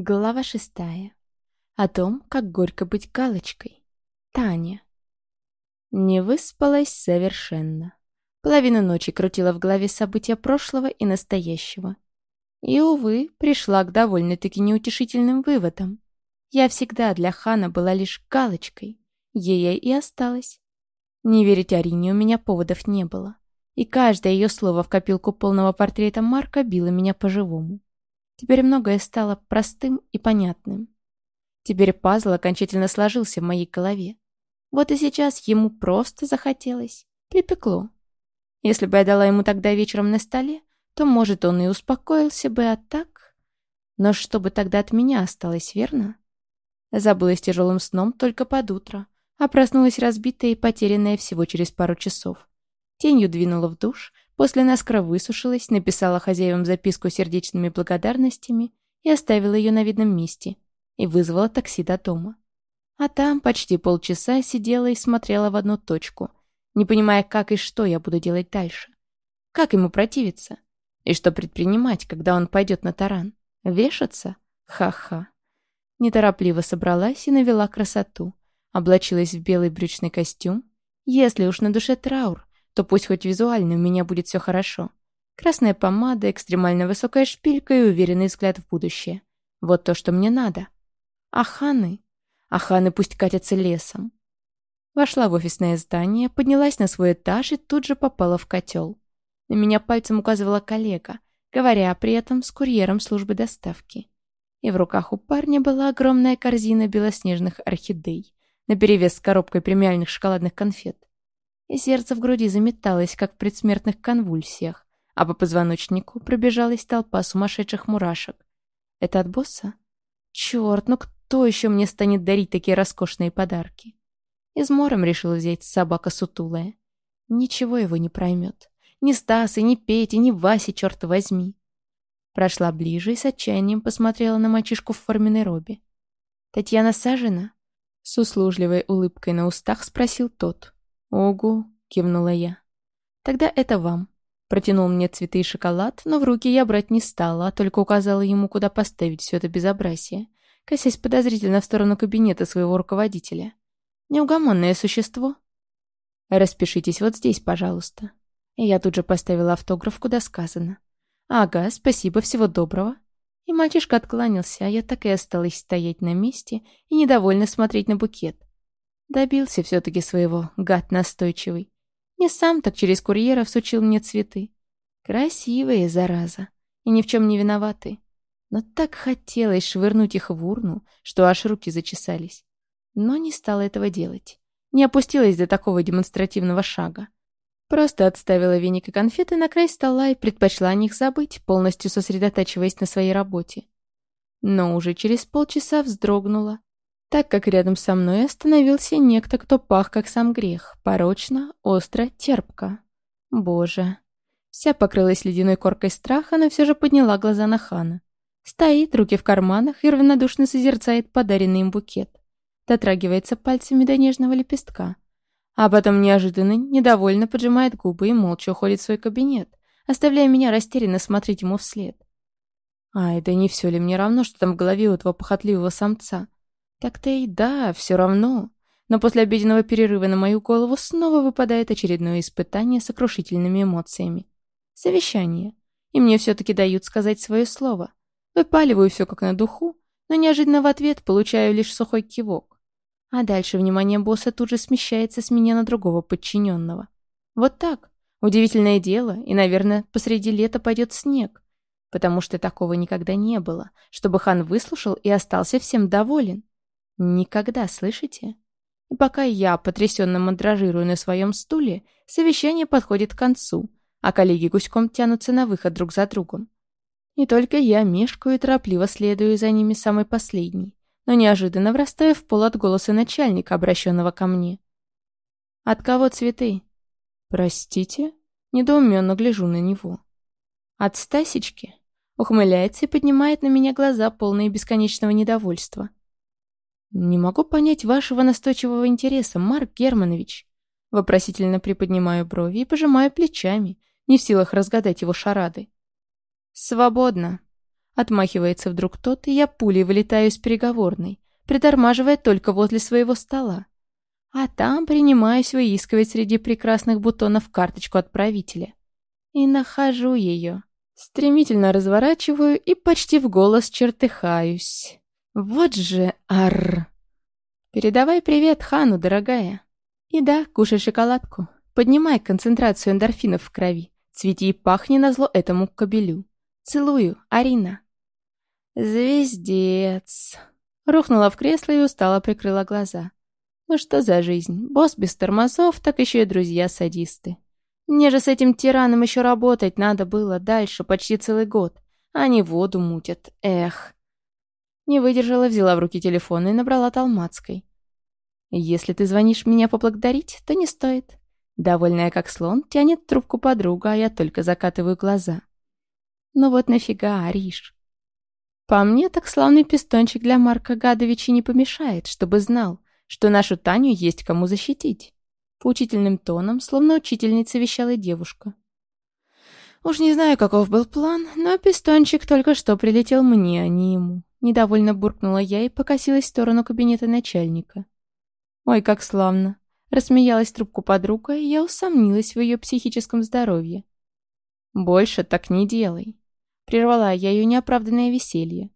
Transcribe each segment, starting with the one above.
Глава шестая. О том, как горько быть галочкой. Таня. Не выспалась совершенно. Половину ночи крутила в голове события прошлого и настоящего. И, увы, пришла к довольно-таки неутешительным выводам. Я всегда для Хана была лишь галочкой. Ей я и осталась. Не верить Арине у меня поводов не было. И каждое ее слово в копилку полного портрета Марка било меня по-живому. Теперь многое стало простым и понятным. Теперь пазл окончательно сложился в моей голове. Вот и сейчас ему просто захотелось. Припекло. Если бы я дала ему тогда вечером на столе, то, может, он и успокоился бы, а так... Но что бы тогда от меня осталось, верно? Забылась тяжелым сном только под утро, а проснулась разбитая и потерянная всего через пару часов. Тенью двинула в душ, После наскоро высушилась, написала хозяевам записку сердечными благодарностями и оставила ее на видном месте, и вызвала такси до дома. А там почти полчаса сидела и смотрела в одну точку, не понимая, как и что я буду делать дальше. Как ему противиться? И что предпринимать, когда он пойдет на таран? Вешаться? Ха-ха. Неторопливо собралась и навела красоту. Облачилась в белый брючный костюм. Если уж на душе траур, то пусть хоть визуально у меня будет все хорошо. Красная помада, экстремально высокая шпилька и уверенный взгляд в будущее. Вот то, что мне надо. Аханы. Аханы пусть катятся лесом. Вошла в офисное здание, поднялась на свой этаж и тут же попала в котел. На меня пальцем указывала коллега, говоря при этом с курьером службы доставки. И в руках у парня была огромная корзина белоснежных орхидей, наперевес с коробкой премиальных шоколадных конфет и сердце в груди заметалось, как в предсмертных конвульсиях, а по позвоночнику пробежалась толпа сумасшедших мурашек. Это от босса? Черт, ну кто еще мне станет дарить такие роскошные подарки? Измором решил взять собака сутулая. Ничего его не проймет. Ни Стас, и ни Петя, ни Вася, черт возьми. Прошла ближе и с отчаянием посмотрела на мальчишку в форменной робе. «Татьяна Сажина?» С услужливой улыбкой на устах спросил тот. «Ого», — кивнула я. «Тогда это вам». Протянул мне цветы и шоколад, но в руки я брать не стала, а только указала ему, куда поставить все это безобразие, косясь подозрительно в сторону кабинета своего руководителя. Неугомонное существо. «Распишитесь вот здесь, пожалуйста». И я тут же поставила автограф, куда сказано. «Ага, спасибо, всего доброго». И мальчишка откланялся, а я так и осталась стоять на месте и недовольно смотреть на букет. Добился все-таки своего, гад настойчивый. Не сам, так через курьера всучил мне цветы. Красивые, зараза, и ни в чем не виноваты. Но так хотелось швырнуть их в урну, что аж руки зачесались. Но не стала этого делать. Не опустилась до такого демонстративного шага. Просто отставила веник и конфеты на край стола и предпочла о них забыть, полностью сосредотачиваясь на своей работе. Но уже через полчаса вздрогнула так как рядом со мной остановился некто, кто пах, как сам грех, порочно, остро, терпко. Боже. Вся покрылась ледяной коркой страха, но все же подняла глаза на Хана. Стоит, руки в карманах и равнодушно созерцает подаренный им букет. Дотрагивается пальцами до нежного лепестка. А потом неожиданно, недовольно поджимает губы и молча уходит в свой кабинет, оставляя меня растерянно смотреть ему вслед. Ай, да не все ли мне равно, что там в голове у этого похотливого самца? Так-то и да, все равно. Но после обеденного перерыва на мою голову снова выпадает очередное испытание сокрушительными эмоциями. Совещание. И мне все-таки дают сказать свое слово. Выпаливаю все как на духу, но неожиданно в ответ получаю лишь сухой кивок. А дальше внимание босса тут же смещается с меня на другого подчиненного. Вот так. Удивительное дело, и, наверное, посреди лета пойдет снег. Потому что такого никогда не было, чтобы хан выслушал и остался всем доволен. Никогда, слышите? И пока я потрясенно мандражирую на своем стуле, совещание подходит к концу, а коллеги гуськом тянутся на выход друг за другом. И только я мешкаю и торопливо следую за ними самой последней, но неожиданно врастаю в пол от голоса начальника, обращенного ко мне. «От кого цветы?» «Простите?» Недоуменно гляжу на него. «От Стасечки?» Ухмыляется и поднимает на меня глаза, полные бесконечного недовольства. «Не могу понять вашего настойчивого интереса, Марк Германович». Вопросительно приподнимаю брови и пожимаю плечами, не в силах разгадать его шарады. «Свободно». Отмахивается вдруг тот, и я пулей вылетаю из переговорной, притормаживая только возле своего стола. А там принимаюсь выискивать среди прекрасных бутонов карточку отправителя. И нахожу ее. Стремительно разворачиваю и почти в голос чертыхаюсь. Вот же ар. Передавай привет Хану, дорогая. И да, кушай шоколадку. Поднимай концентрацию эндорфинов в крови. Цвети и пахни назло этому кобелю. Целую, Арина. «Звездец!» Рухнула в кресло и устало прикрыла глаза. «Ну что за жизнь? Босс без тормозов, так еще и друзья-садисты. Мне же с этим тираном еще работать надо было дальше почти целый год. Они воду мутят. Эх!» Не выдержала, взяла в руки телефон и набрала Талмацкой. «Если ты звонишь меня поблагодарить, то не стоит». Довольная как слон, тянет трубку подруга, а я только закатываю глаза. «Ну вот нафига, Ариш?» По мне, так славный пистончик для Марка Гадовича не помешает, чтобы знал, что нашу Таню есть кому защитить. Поучительным тоном, словно учительница вещала девушка. Уж не знаю, каков был план, но пистончик только что прилетел мне, а не ему. Недовольно буркнула я и покосилась в сторону кабинета начальника. «Ой, как славно!» Рассмеялась трубку подруга, и я усомнилась в ее психическом здоровье. «Больше так не делай. Прервала я ее неоправданное веселье.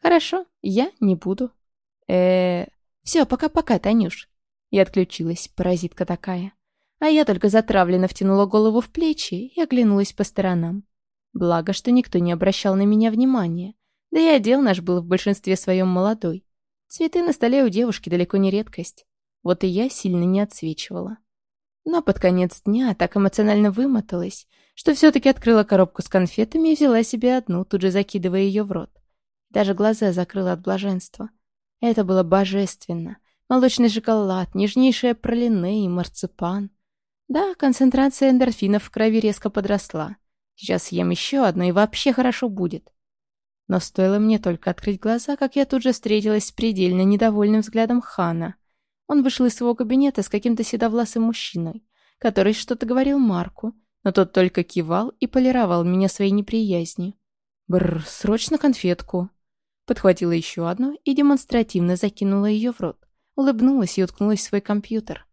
«Хорошо, я не буду». э Все, пока-пока, Танюш». И отключилась, паразитка такая. А я только затравленно втянула голову в плечи и оглянулась по сторонам. Благо, что никто не обращал на меня внимания. Да и отдел наш был в большинстве своем молодой. Цветы на столе у девушки далеко не редкость. Вот и я сильно не отсвечивала. Но под конец дня так эмоционально вымоталась, что все-таки открыла коробку с конфетами и взяла себе одну, тут же закидывая ее в рот. Даже глаза закрыла от блаженства. Это было божественно. Молочный шоколад, нежнейшая пролине и марципан. Да, концентрация эндорфинов в крови резко подросла. Сейчас съем еще одну, и вообще хорошо будет. Но стоило мне только открыть глаза, как я тут же встретилась с предельно недовольным взглядом Хана. Он вышел из своего кабинета с каким-то седовласым мужчиной, который что-то говорил Марку, но тот только кивал и полировал меня своей неприязнью. Бррр, срочно конфетку. Подхватила еще одну и демонстративно закинула ее в рот. Улыбнулась и уткнулась в свой компьютер.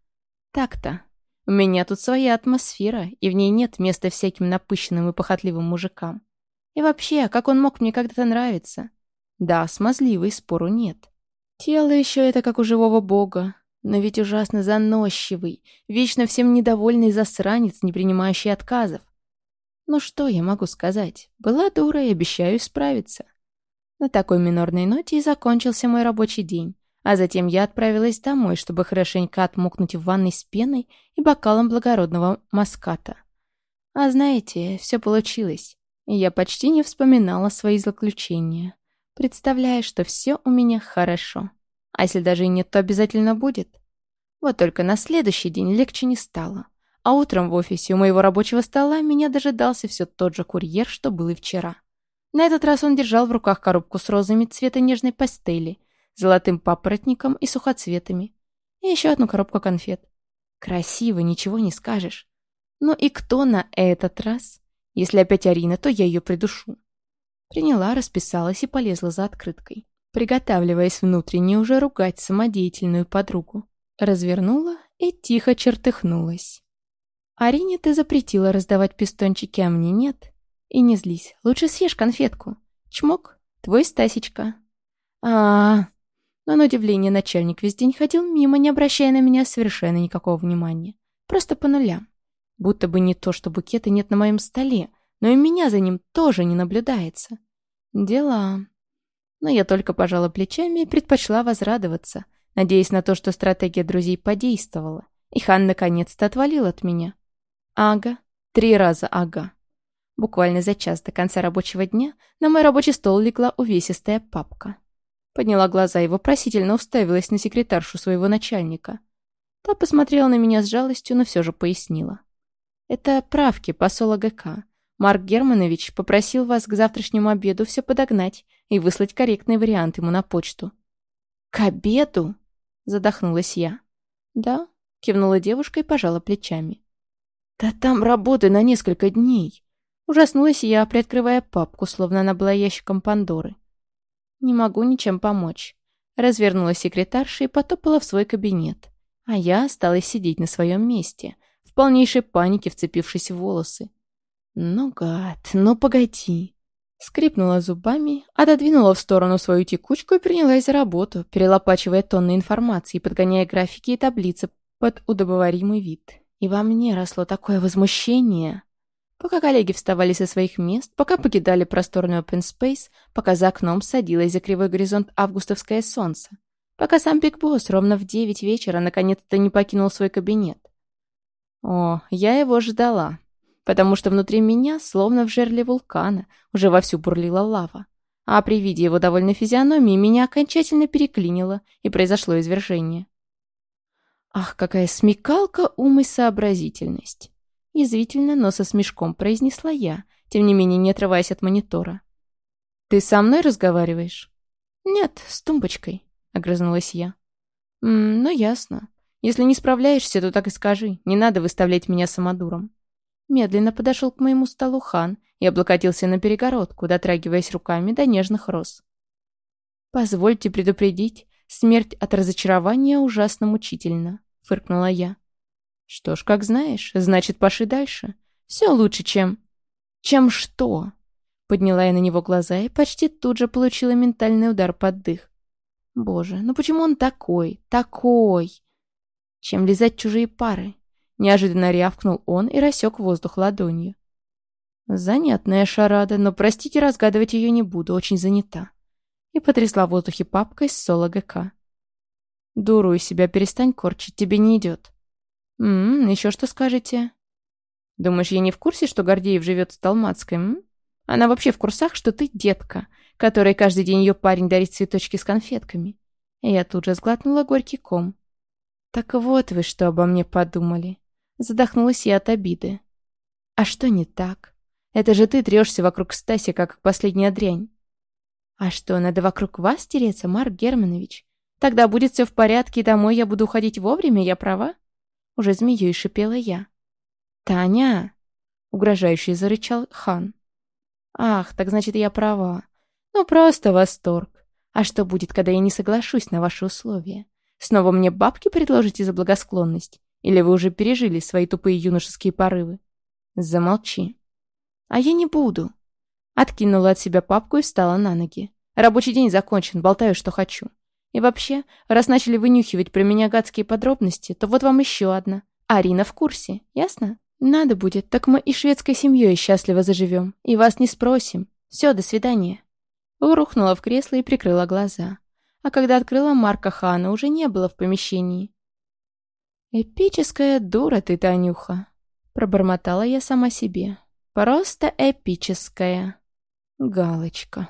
Так-то. У меня тут своя атмосфера, и в ней нет места всяким напыщенным и похотливым мужикам. И вообще, как он мог мне когда-то нравиться? Да, смазливый, спору нет. Тело еще это как у живого бога, но ведь ужасно заносчивый, вечно всем недовольный засранец, не принимающий отказов. Ну что я могу сказать? Была дура и обещаю справиться. На такой минорной ноте и закончился мой рабочий день. А затем я отправилась домой, чтобы хорошенько отмокнуть в ванной с пеной и бокалом благородного маската. А знаете, все получилось. И я почти не вспоминала свои заключения, представляя, что все у меня хорошо. А если даже и нет, то обязательно будет. Вот только на следующий день легче не стало. А утром в офисе у моего рабочего стола меня дожидался все тот же курьер, что был и вчера. На этот раз он держал в руках коробку с розами цвета нежной пастели, золотым папоротником и сухоцветами. И еще одну коробку конфет. Красиво, ничего не скажешь. Ну и кто на этот раз? Если опять Арина, то я ее придушу. Приняла, расписалась и полезла за открыткой приготавливаясь внутренне уже ругать самодеятельную подругу. Развернула и тихо чертыхнулась. «Арине ты запретила раздавать пистончики, а мне нет. И не злись, лучше съешь конфетку. Чмок, твой Стасечка». А, -а, -а. Но на удивление начальник весь день ходил мимо, не обращая на меня совершенно никакого внимания. Просто по нулям. Будто бы не то, что букета нет на моем столе, но и меня за ним тоже не наблюдается. Дела но я только пожала плечами и предпочла возрадоваться, надеясь на то, что стратегия друзей подействовала, и хан наконец-то отвалил от меня. Ага, три раза ага. Буквально за час до конца рабочего дня на мой рабочий стол легла увесистая папка. Подняла глаза и вопросительно уставилась на секретаршу своего начальника. Та посмотрела на меня с жалостью, но все же пояснила. Это правки посола ГК. Марк Германович попросил вас к завтрашнему обеду все подогнать и выслать корректный вариант ему на почту. «К обеду?» — задохнулась я. «Да», — кивнула девушка и пожала плечами. «Да там работы на несколько дней. Ужаснулась я, приоткрывая папку, словно она была ящиком Пандоры. «Не могу ничем помочь». Развернула секретарша и потопала в свой кабинет. А я осталась сидеть на своем месте, в полнейшей панике вцепившись в волосы. «Ну, гад, ну погоди!» Скрипнула зубами, отодвинула в сторону свою текучку и принялась за работу, перелопачивая тонны информации, подгоняя графики и таблицы под удобоваримый вид. И во мне росло такое возмущение. Пока коллеги вставали со своих мест, пока покидали просторный open space, пока за окном садилось за кривой горизонт августовское солнце, пока сам Биг Босс ровно в девять вечера наконец-то не покинул свой кабинет. О, я его ждала потому что внутри меня, словно в жерле вулкана, уже вовсю бурлила лава. А при виде его довольной физиономии меня окончательно переклинило, и произошло извержение. «Ах, какая смекалка, ум и сообразительность!» Язвительно, но со смешком произнесла я, тем не менее не отрываясь от монитора. «Ты со мной разговариваешь?» «Нет, с тумбочкой», — огрызнулась я. «М -м, «Ну, ясно. Если не справляешься, то так и скажи. Не надо выставлять меня самодуром». Медленно подошел к моему столу хан и облокотился на перегородку, дотрагиваясь руками до нежных роз. «Позвольте предупредить, смерть от разочарования ужасно мучительна», — фыркнула я. «Что ж, как знаешь, значит, пошли дальше. Все лучше, чем...» «Чем что?» Подняла я на него глаза и почти тут же получила ментальный удар под дых. «Боже, ну почему он такой, такой?» «Чем лизать чужие пары? Неожиданно рявкнул он и рассек воздух ладонью. Занятная шарада, но, простите, разгадывать ее не буду, очень занята. И потрясла в воздухе папкой с соло ГК. Дуру из себя перестань корчить, тебе не идет. Ммм, еще что скажете? Думаешь, я не в курсе, что Гордеев живет с Талмацкой, м? Она вообще в курсах, что ты детка, которой каждый день ее парень дарит цветочки с конфетками. Я тут же сглотнула горький ком. Так вот вы что обо мне подумали. Задохнулась я от обиды. «А что не так? Это же ты трешься вокруг Стаси, как последняя дрянь». «А что, надо вокруг вас тереться, Марк Германович? Тогда будет все в порядке, и домой я буду уходить вовремя, я права?» Уже змеей шипела я. «Таня!» — угрожающе зарычал хан. «Ах, так значит, я права. Ну, просто восторг. А что будет, когда я не соглашусь на ваши условия? Снова мне бабки предложите за благосклонность? Или вы уже пережили свои тупые юношеские порывы? Замолчи. А я не буду. Откинула от себя папку и встала на ноги. Рабочий день закончен, болтаю, что хочу. И вообще, раз начали вынюхивать про меня гадские подробности, то вот вам еще одна. Арина в курсе, ясно? Надо будет, так мы и шведской семьей счастливо заживем. И вас не спросим. Все, до свидания. Урухнула в кресло и прикрыла глаза. А когда открыла, Марка Хана уже не было в помещении. «Эпическая дура ты, Танюха!» Пробормотала я сама себе. «Просто эпическая!» Галочка.